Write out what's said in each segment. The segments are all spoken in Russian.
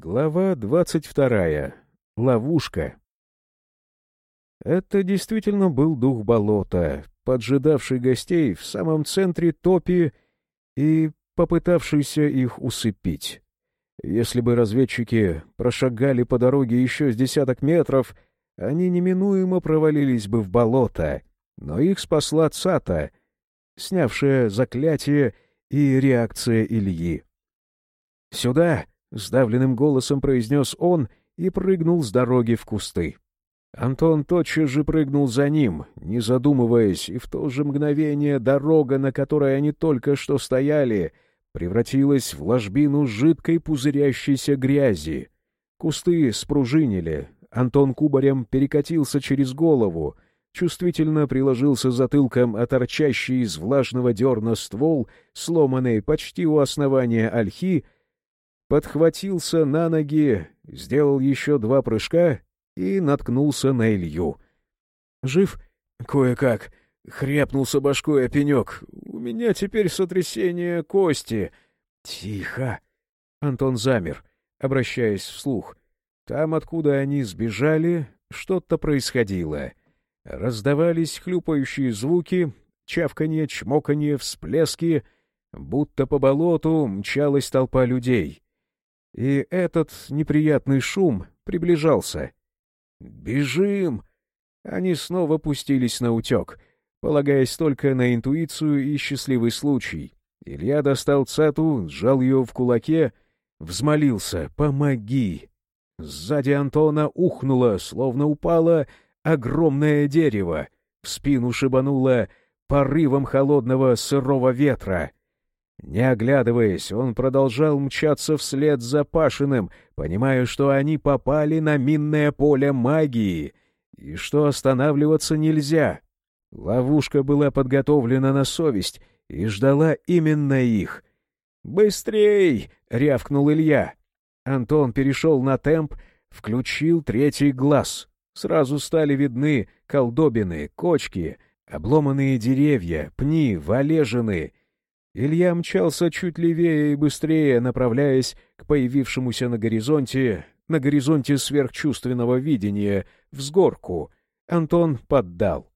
Глава двадцать вторая. Ловушка. Это действительно был дух болота, поджидавший гостей в самом центре топи и попытавшийся их усыпить. Если бы разведчики прошагали по дороге еще с десяток метров, они неминуемо провалились бы в болото, но их спасла Цата, снявшая заклятие и реакция Ильи. «Сюда!» — сдавленным голосом произнес он и прыгнул с дороги в кусты. Антон тотчас же прыгнул за ним, не задумываясь, и в то же мгновение дорога, на которой они только что стояли, превратилась в ложбину жидкой пузырящейся грязи. Кусты спружинили, Антон кубарем перекатился через голову, чувствительно приложился затылком о торчащий из влажного дерна ствол, сломанный почти у основания ольхи, подхватился на ноги, сделал еще два прыжка и наткнулся на Илью. «Жив?» «Кое-как. Хряпнулся башкой о пенек. У меня теперь сотрясение кости». «Тихо!» Антон замер, обращаясь вслух. Там, откуда они сбежали, что-то происходило. Раздавались хлюпающие звуки, чавканье, чмоканье, всплески, будто по болоту мчалась толпа людей. И этот неприятный шум приближался. «Бежим!» Они снова пустились на утек, полагаясь только на интуицию и счастливый случай. Илья достал цату, сжал ее в кулаке, взмолился «Помоги!». Сзади Антона ухнуло, словно упало огромное дерево. В спину шибануло порывом холодного сырого ветра. Не оглядываясь, он продолжал мчаться вслед за Пашиным, понимая, что они попали на минное поле магии и что останавливаться нельзя. Ловушка была подготовлена на совесть и ждала именно их. «Быстрей!» — рявкнул Илья. Антон перешел на темп, включил третий глаз. Сразу стали видны колдобины, кочки, обломанные деревья, пни, валежины — Илья мчался чуть левее и быстрее, направляясь к появившемуся на горизонте, на горизонте сверхчувственного видения, взгорку. Антон поддал.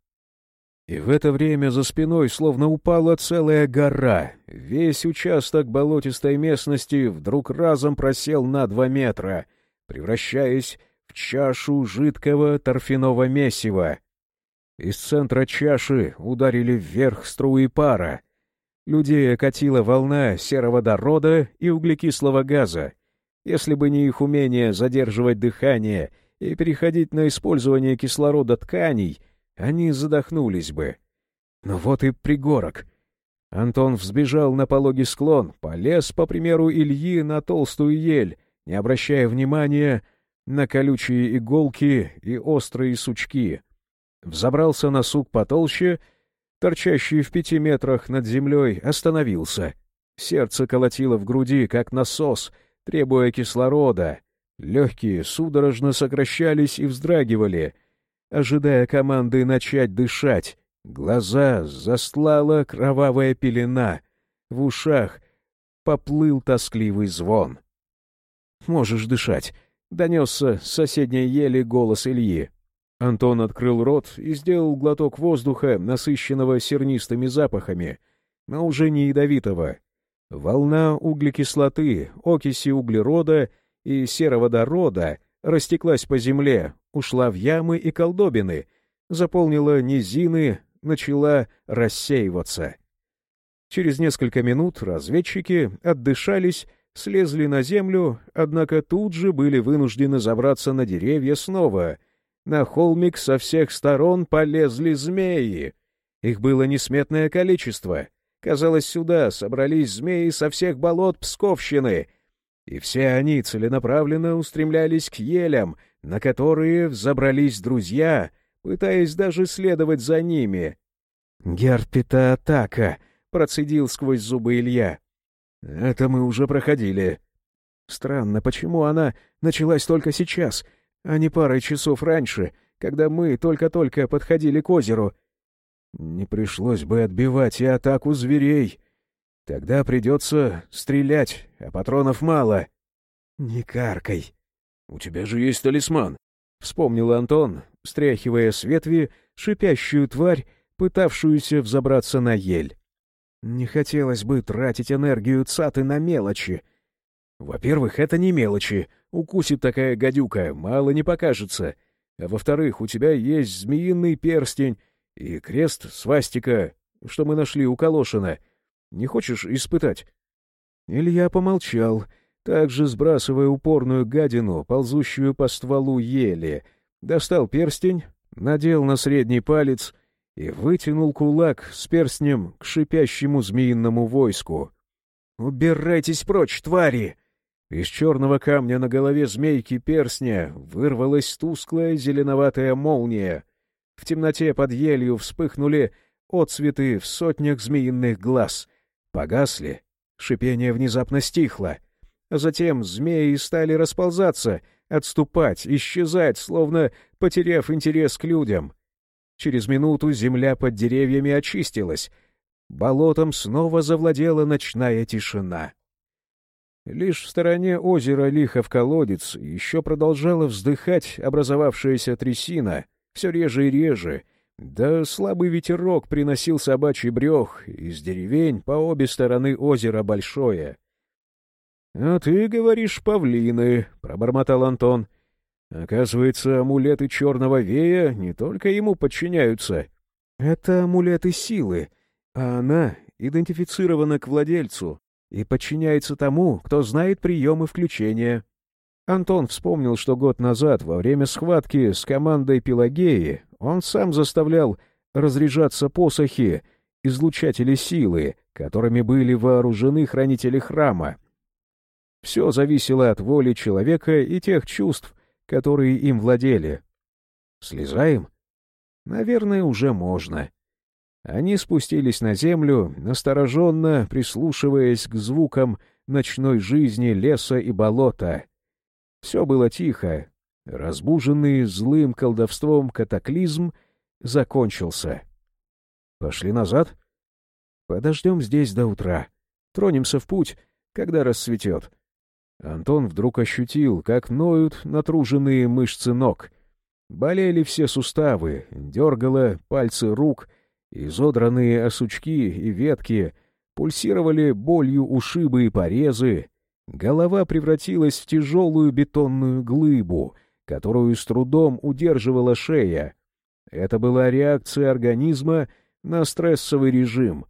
И в это время за спиной словно упала целая гора. Весь участок болотистой местности вдруг разом просел на два метра, превращаясь в чашу жидкого торфяного месива. Из центра чаши ударили вверх струи пара — Людей окатила волна сероводорода и углекислого газа. Если бы не их умение задерживать дыхание и переходить на использование кислорода тканей, они задохнулись бы. Но вот и пригорок. Антон взбежал на пологий склон, полез, по примеру Ильи, на толстую ель, не обращая внимания на колючие иголки и острые сучки. Взобрался на сук потолще — торчащий в пяти метрах над землей, остановился. Сердце колотило в груди, как насос, требуя кислорода. Легкие судорожно сокращались и вздрагивали, ожидая команды начать дышать. Глаза застлала кровавая пелена. В ушах поплыл тоскливый звон. «Можешь дышать», — донесся с соседней ели голос Ильи. Антон открыл рот и сделал глоток воздуха, насыщенного сернистыми запахами, но уже не ядовитого. Волна углекислоты, окиси углерода и сероводорода растеклась по земле, ушла в ямы и колдобины, заполнила низины, начала рассеиваться. Через несколько минут разведчики отдышались, слезли на землю, однако тут же были вынуждены забраться на деревья снова — на холмик со всех сторон полезли змеи. Их было несметное количество. Казалось, сюда собрались змеи со всех болот Псковщины, и все они целенаправленно устремлялись к елям, на которые взобрались друзья, пытаясь даже следовать за ними. «Герпита атака!» — процедил сквозь зубы Илья. «Это мы уже проходили». «Странно, почему она началась только сейчас?» А не парой часов раньше, когда мы только-только подходили к озеру. Не пришлось бы отбивать и атаку зверей. Тогда придется стрелять, а патронов мало. «Не каркай!» «У тебя же есть талисман!» — вспомнил Антон, стряхивая с ветви шипящую тварь, пытавшуюся взобраться на ель. «Не хотелось бы тратить энергию цаты на мелочи. Во-первых, это не мелочи. Укусит такая гадюка, мало не покажется. А во-вторых, у тебя есть змеиный перстень и крест свастика, что мы нашли у Калошина. Не хочешь испытать?» Илья помолчал, также сбрасывая упорную гадину, ползущую по стволу ели, достал перстень, надел на средний палец и вытянул кулак с перстнем к шипящему змеиному войску. «Убирайтесь прочь, твари!» Из черного камня на голове змейки перстня вырвалась тусклая зеленоватая молния. В темноте под елью вспыхнули отцветы в сотнях змеиных глаз. Погасли, шипение внезапно стихло. Затем змеи стали расползаться, отступать, исчезать, словно потеряв интерес к людям. Через минуту земля под деревьями очистилась. Болотом снова завладела ночная тишина. Лишь в стороне озера Лихов-колодец еще продолжала вздыхать образовавшаяся трясина, все реже и реже, да слабый ветерок приносил собачий брех из деревень по обе стороны озера Большое. — А ты говоришь, павлины, — пробормотал Антон. — Оказывается, амулеты черного вея не только ему подчиняются. Это амулеты силы, а она идентифицирована к владельцу и подчиняется тому, кто знает приемы включения. Антон вспомнил, что год назад, во время схватки с командой Пелагеи, он сам заставлял разряжаться посохи, излучатели силы, которыми были вооружены хранители храма. Все зависело от воли человека и тех чувств, которые им владели. Слезаем? Наверное, уже можно. Они спустились на землю, настороженно прислушиваясь к звукам ночной жизни леса и болота. Все было тихо. Разбуженный злым колдовством катаклизм закончился. Пошли назад? Подождем здесь до утра. Тронемся в путь, когда рассветет. Антон вдруг ощутил, как ноют натруженные мышцы ног. Болели все суставы, дергало пальцы рук, изодранные осучки и ветки, пульсировали болью ушибы и порезы. Голова превратилась в тяжелую бетонную глыбу, которую с трудом удерживала шея. Это была реакция организма на стрессовый режим.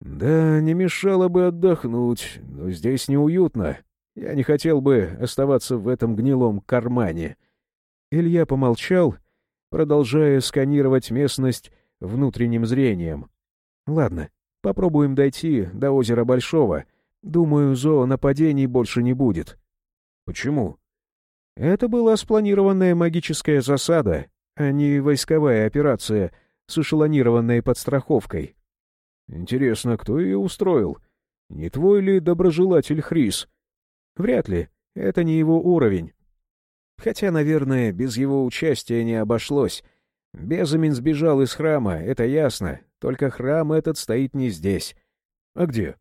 «Да, не мешало бы отдохнуть, но здесь неуютно», я не хотел бы оставаться в этом гнилом кармане. Илья помолчал, продолжая сканировать местность внутренним зрением. Ладно, попробуем дойти до озера Большого. Думаю, зоонападений больше не будет. Почему? Это была спланированная магическая засада, а не войсковая операция с эшелонированной подстраховкой. Интересно, кто ее устроил? Не твой ли доброжелатель Хрис? Вряд ли. Это не его уровень. Хотя, наверное, без его участия не обошлось. Безамин сбежал из храма, это ясно. Только храм этот стоит не здесь. А где?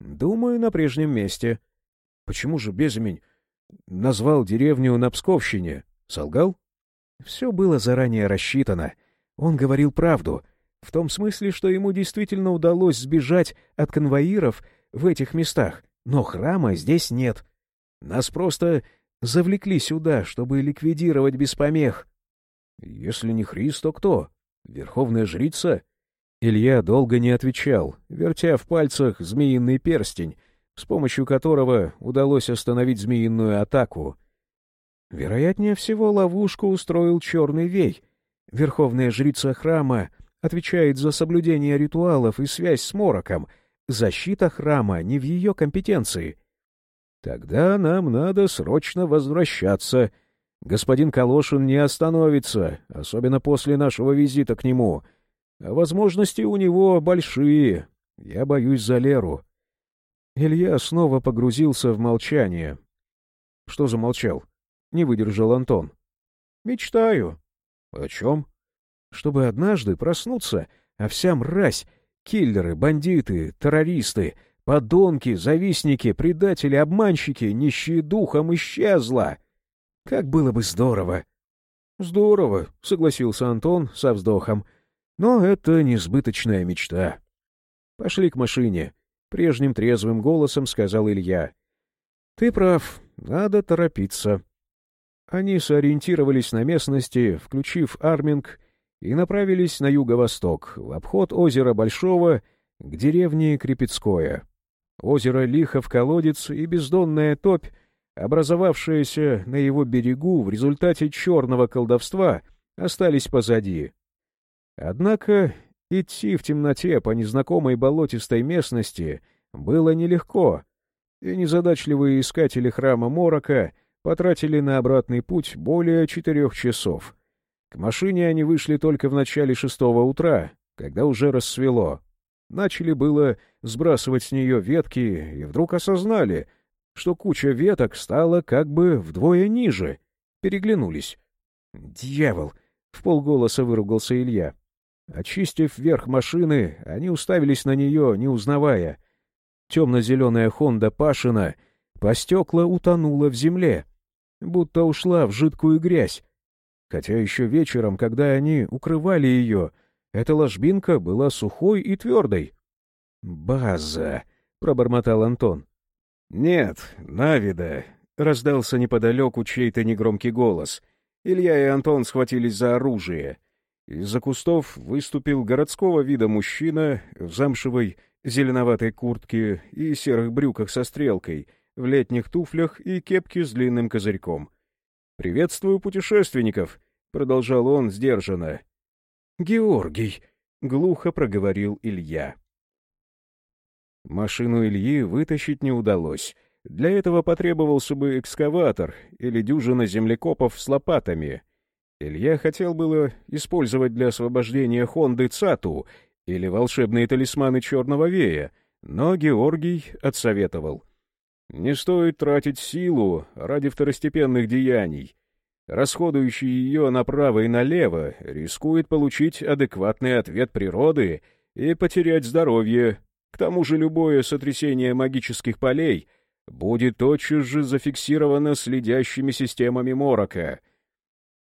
Думаю, на прежнем месте. Почему же Безамин назвал деревню на Псковщине? Солгал? Все было заранее рассчитано. Он говорил правду. В том смысле, что ему действительно удалось сбежать от конвоиров в этих местах. Но храма здесь нет. Нас просто завлекли сюда, чтобы ликвидировать без помех. Если не Христ, то кто? Верховная жрица? Илья долго не отвечал, вертя в пальцах змеиный перстень, с помощью которого удалось остановить змеиную атаку. Вероятнее всего, ловушку устроил черный вей. Верховная жрица храма отвечает за соблюдение ритуалов и связь с Мороком — Защита храма не в ее компетенции. Тогда нам надо срочно возвращаться. Господин Калошин не остановится, особенно после нашего визита к нему. А возможности у него большие. Я боюсь за Леру. Илья снова погрузился в молчание. Что замолчал? Не выдержал Антон. Мечтаю. О чем? Чтобы однажды проснуться, а вся мразь Киллеры, бандиты, террористы подонки, завистники, предатели, обманщики, нищие духом исчезла. Как было бы здорово! — Здорово, — согласился Антон со вздохом. — Но это несбыточная мечта. — Пошли к машине, — прежним трезвым голосом сказал Илья. — Ты прав, надо торопиться. Они сориентировались на местности, включив арминг, и направились на юго-восток, в обход озера Большого, к деревне Крепецкое. Озеро Лихов-колодец и бездонная топь, образовавшаяся на его берегу в результате черного колдовства, остались позади. Однако идти в темноте по незнакомой болотистой местности было нелегко, и незадачливые искатели храма Морока потратили на обратный путь более четырех часов. К машине они вышли только в начале шестого утра, когда уже рассвело. Начали было сбрасывать с нее ветки и вдруг осознали, что куча веток стала как бы вдвое ниже. Переглянулись. «Дьявол!» — в полголоса выругался Илья. Очистив верх машины, они уставились на нее, не узнавая. Темно-зеленая «Хонда» Пашина по стекла утонула в земле, будто ушла в жидкую грязь. Хотя еще вечером, когда они укрывали ее, эта ложбинка была сухой и твердой. «База!» — пробормотал Антон. «Нет, Навида!» — раздался неподалеку чей-то негромкий голос. Илья и Антон схватились за оружие. Из-за кустов выступил городского вида мужчина в замшевой зеленоватой куртке и серых брюках со стрелкой, в летних туфлях и кепке с длинным козырьком. «Приветствую путешественников!» — продолжал он сдержанно. «Георгий!» — глухо проговорил Илья. Машину Ильи вытащить не удалось. Для этого потребовался бы экскаватор или дюжина землекопов с лопатами. Илья хотел было использовать для освобождения Хонды Цату или волшебные талисманы Черного Вея, но Георгий отсоветовал. Не стоит тратить силу ради второстепенных деяний. Расходующий ее направо и налево рискует получить адекватный ответ природы и потерять здоровье. К тому же любое сотрясение магических полей будет тотчас же зафиксировано следящими системами Морока.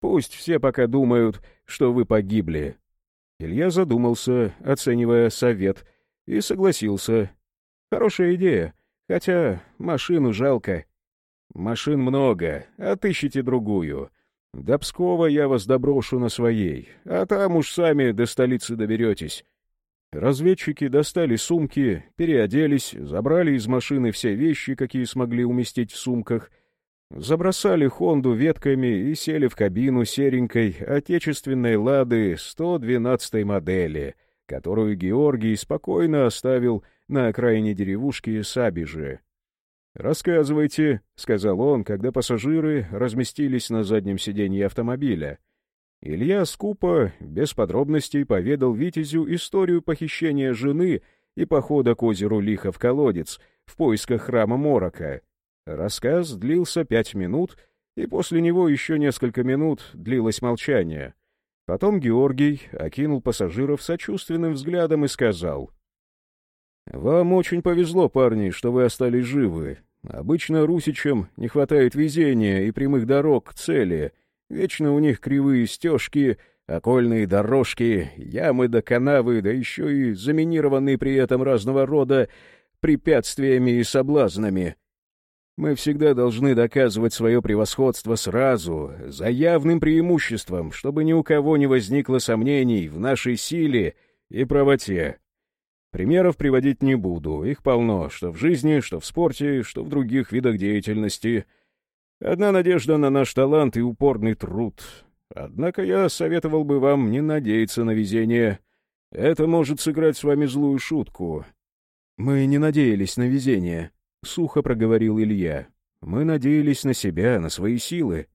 Пусть все пока думают, что вы погибли. Илья задумался, оценивая совет, и согласился. Хорошая идея, хотя машину жалко. Машин много, отыщите другую. До Пскова я вас доброшу на своей, а там уж сами до столицы доберетесь. Разведчики достали сумки, переоделись, забрали из машины все вещи, какие смогли уместить в сумках — Забросали Хонду ветками и сели в кабину серенькой отечественной «Лады» 112 модели, которую Георгий спокойно оставил на окраине деревушки Сабижи. «Рассказывайте», — сказал он, когда пассажиры разместились на заднем сиденье автомобиля. Илья скупо, без подробностей, поведал Витязю историю похищения жены и похода к озеру Лихов-колодец в поисках храма Морока — Рассказ длился пять минут, и после него еще несколько минут длилось молчание. Потом Георгий окинул пассажиров сочувственным взглядом и сказал. «Вам очень повезло, парни, что вы остались живы. Обычно русичам не хватает везения и прямых дорог к цели. Вечно у них кривые стежки, окольные дорожки, ямы до канавы, да еще и заминированные при этом разного рода препятствиями и соблазнами. Мы всегда должны доказывать свое превосходство сразу, за явным преимуществом, чтобы ни у кого не возникло сомнений в нашей силе и правоте. Примеров приводить не буду, их полно, что в жизни, что в спорте, что в других видах деятельности. Одна надежда на наш талант и упорный труд. Однако я советовал бы вам не надеяться на везение. Это может сыграть с вами злую шутку. Мы не надеялись на везение, — сухо проговорил Илья. «Мы надеялись на себя, на свои силы.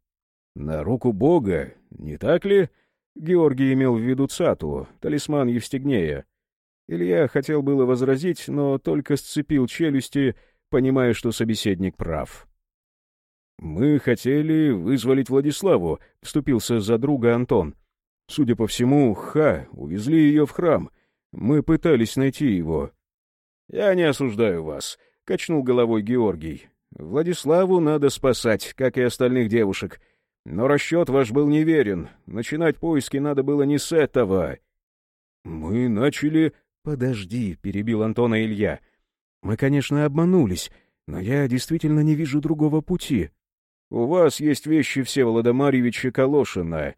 На руку Бога, не так ли?» Георгий имел в виду Цату, талисман Евстигнея. Илья хотел было возразить, но только сцепил челюсти, понимая, что собеседник прав. «Мы хотели вызволить Владиславу», — вступился за друга Антон. «Судя по всему, Ха увезли ее в храм. Мы пытались найти его. Я не осуждаю вас, — качнул головой Георгий. Владиславу надо спасать, как и остальных девушек. Но расчет ваш был неверен. Начинать поиски надо было не с этого. Мы начали... Подожди, — перебил Антона Илья. Мы, конечно, обманулись, но я действительно не вижу другого пути. У вас есть вещи Всеволода Марьевича Калошина,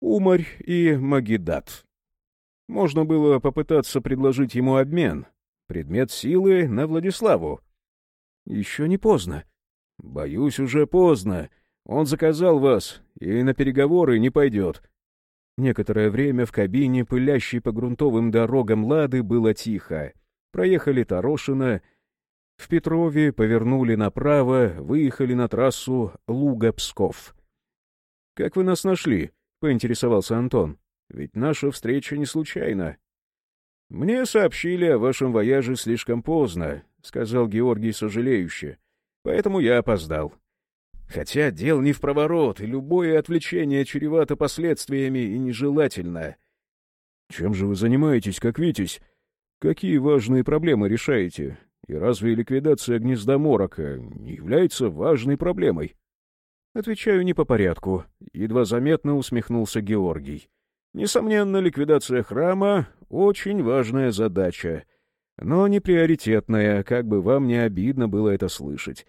Умарь и Магидат. Можно было попытаться предложить ему обмен. Предмет силы на Владиславу. Еще не поздно. Боюсь, уже поздно. Он заказал вас, и на переговоры не пойдет. Некоторое время в кабине, пылящей по грунтовым дорогам Лады, было тихо. Проехали Тарошино, в Петрове повернули направо, выехали на трассу Луга-Псков. — Как вы нас нашли? — поинтересовался Антон. — Ведь наша встреча не случайна. — Мне сообщили о вашем вояже слишком поздно, — сказал Георгий сожалеюще. — Поэтому я опоздал. Хотя дел не в проворот, и любое отвлечение чревато последствиями и нежелательно. — Чем же вы занимаетесь, как Витязь? Какие важные проблемы решаете? И разве ликвидация гнезда Морока не является важной проблемой? Отвечаю не по порядку. Едва заметно усмехнулся Георгий. Несомненно, ликвидация храма — очень важная задача, но не приоритетная, как бы вам не обидно было это слышать.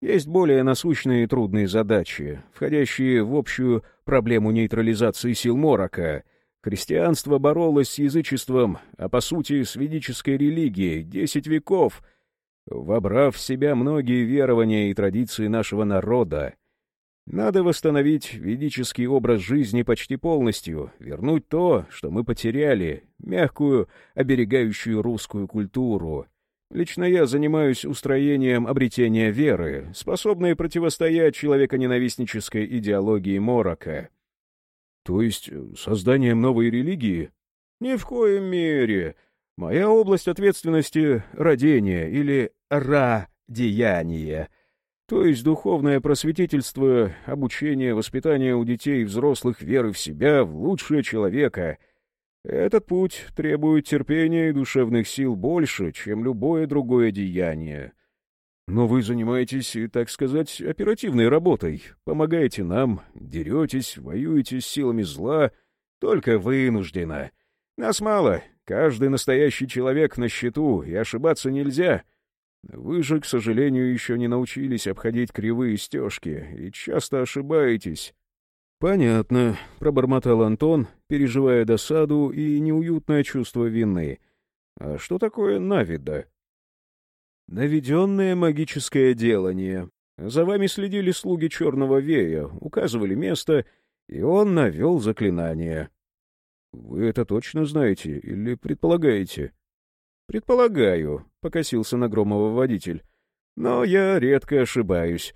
Есть более насущные и трудные задачи, входящие в общую проблему нейтрализации сил Морока. Христианство боролось с язычеством, а по сути с ведической религией, десять веков — вобрав в себя многие верования и традиции нашего народа. Надо восстановить ведический образ жизни почти полностью, вернуть то, что мы потеряли, мягкую, оберегающую русскую культуру. Лично я занимаюсь устроением обретения веры, способной противостоять человеконенавистнической идеологии Морока. То есть созданием новой религии? Ни в коем мере. Моя область ответственности — родение или ра-деяние, то есть духовное просветительство, обучение, воспитание у детей и взрослых веры в себя, в лучшее человека. Этот путь требует терпения и душевных сил больше, чем любое другое деяние. Но вы занимаетесь, так сказать, оперативной работой, помогаете нам, деретесь, воюете с силами зла, только вынужденно. Нас мало, Каждый настоящий человек на счету, и ошибаться нельзя. Вы же, к сожалению, еще не научились обходить кривые стежки, и часто ошибаетесь. — Понятно, — пробормотал Антон, переживая досаду и неуютное чувство вины. — А что такое Навида? — Наведенное магическое делание. За вами следили слуги Черного Вея, указывали место, и он навел заклинание. «Вы это точно знаете или предполагаете?» «Предполагаю», — покосился на Громова водитель. «Но я редко ошибаюсь».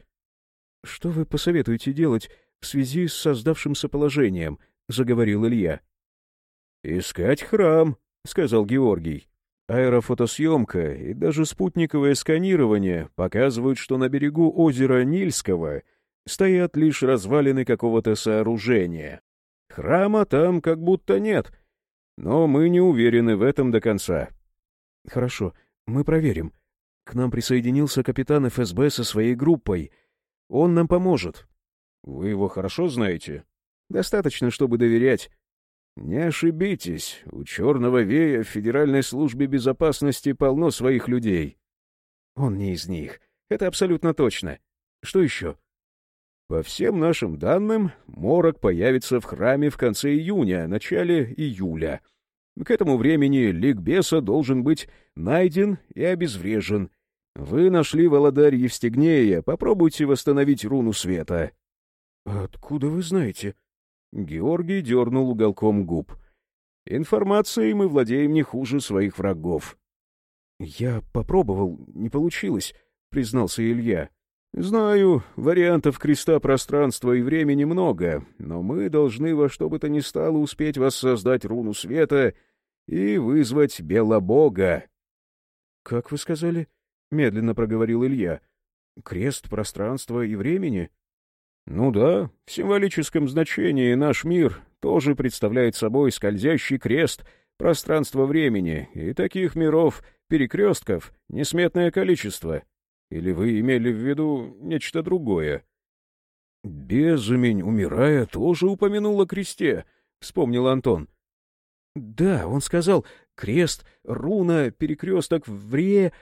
«Что вы посоветуете делать в связи с создавшимся положением?» — заговорил Илья. «Искать храм», — сказал Георгий. Аэрофотосъемка и даже спутниковое сканирование показывают, что на берегу озера Нильского стоят лишь развалины какого-то сооружения. Храма там как будто нет, но мы не уверены в этом до конца. — Хорошо, мы проверим. К нам присоединился капитан ФСБ со своей группой. Он нам поможет. — Вы его хорошо знаете? — Достаточно, чтобы доверять. — Не ошибитесь, у Черного Вея в Федеральной службе безопасности полно своих людей. — Он не из них. Это абсолютно точно. Что еще? — по всем нашим данным, морок появится в храме в конце июня, начале июля. К этому времени ликбеса должен быть найден и обезврежен. Вы нашли Володарь Евстигнея, попробуйте восстановить руну света. — Откуда вы знаете? Георгий дернул уголком губ. — Информацией мы владеем не хуже своих врагов. — Я попробовал, не получилось, — признался Илья. Знаю, вариантов креста пространства и времени много, но мы должны во что бы то ни стало успеть воссоздать руну света и вызвать Белобога. — Как вы сказали? — медленно проговорил Илья. — Крест пространства и времени? — Ну да, в символическом значении наш мир тоже представляет собой скользящий крест, пространство времени, и таких миров, перекрестков, несметное количество. Или вы имели в виду нечто другое? «Безумень, умирая, тоже упомянул о кресте», — вспомнил Антон. «Да, он сказал, крест, руна, перекресток, вре...»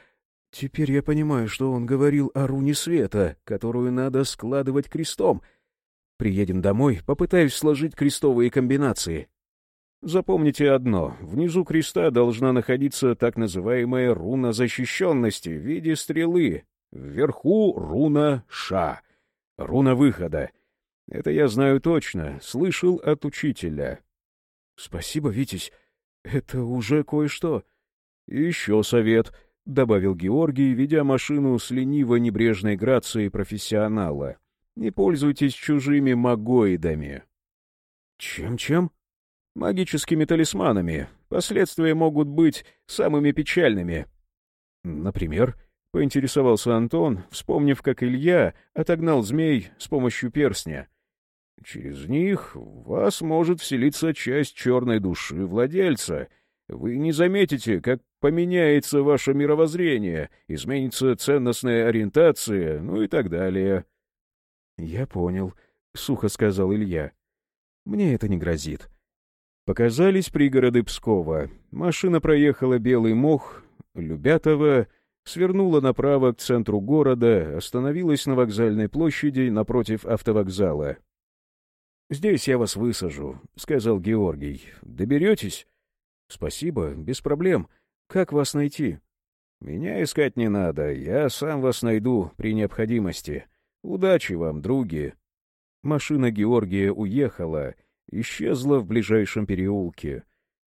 Теперь я понимаю, что он говорил о руне света, которую надо складывать крестом. Приедем домой, попытаюсь сложить крестовые комбинации. Запомните одно. Внизу креста должна находиться так называемая руна защищенности в виде стрелы. Вверху руна Ша. Руна выхода. Это я знаю точно, слышал от учителя. Спасибо, Витязь. Это уже кое-что. Еще совет —— добавил Георгий, ведя машину с лениво-небрежной грацией профессионала. «Не пользуйтесь чужими магоидами». «Чем-чем?» «Магическими талисманами. Последствия могут быть самыми печальными». «Например?» — поинтересовался Антон, вспомнив, как Илья отогнал змей с помощью перстня. «Через них в вас может вселиться часть черной души владельца», вы не заметите, как поменяется ваше мировоззрение, изменится ценностная ориентация, ну и так далее. — Я понял, — сухо сказал Илья. — Мне это не грозит. Показались пригороды Пскова. Машина проехала Белый мох, Любятово, свернула направо к центру города, остановилась на вокзальной площади напротив автовокзала. — Здесь я вас высажу, — сказал Георгий. — Доберетесь? — Спасибо, без проблем. Как вас найти? — Меня искать не надо, я сам вас найду при необходимости. Удачи вам, други. Машина Георгия уехала, исчезла в ближайшем переулке.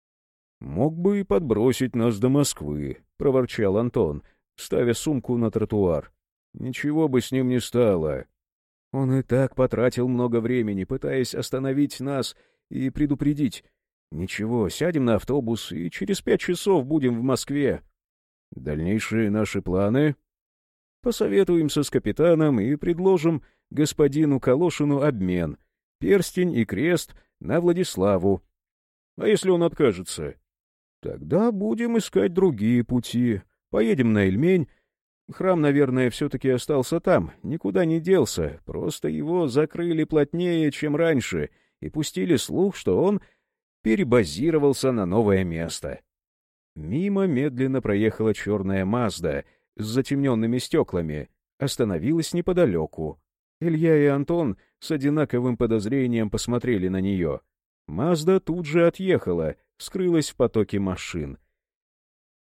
— Мог бы и подбросить нас до Москвы, — проворчал Антон, ставя сумку на тротуар. — Ничего бы с ним не стало. Он и так потратил много времени, пытаясь остановить нас и предупредить. Ничего, сядем на автобус и через пять часов будем в Москве. Дальнейшие наши планы? Посоветуемся с капитаном и предложим господину Калошину обмен. Перстень и крест на Владиславу. А если он откажется? Тогда будем искать другие пути. Поедем на Эльмень. Храм, наверное, все-таки остался там, никуда не делся, просто его закрыли плотнее, чем раньше, и пустили слух, что он перебазировался на новое место. Мимо медленно проехала черная Мазда с затемненными стеклами, остановилась неподалеку. Илья и Антон с одинаковым подозрением посмотрели на нее. Мазда тут же отъехала, скрылась в потоке машин.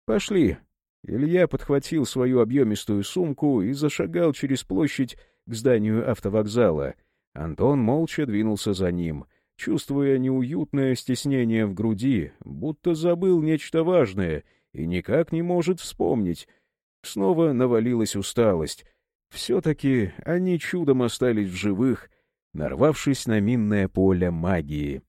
«Пошли». Илья подхватил свою объемистую сумку и зашагал через площадь к зданию автовокзала. Антон молча двинулся за ним — чувствуя неуютное стеснение в груди, будто забыл нечто важное и никак не может вспомнить. Снова навалилась усталость. Все-таки они чудом остались в живых, нарвавшись на минное поле магии.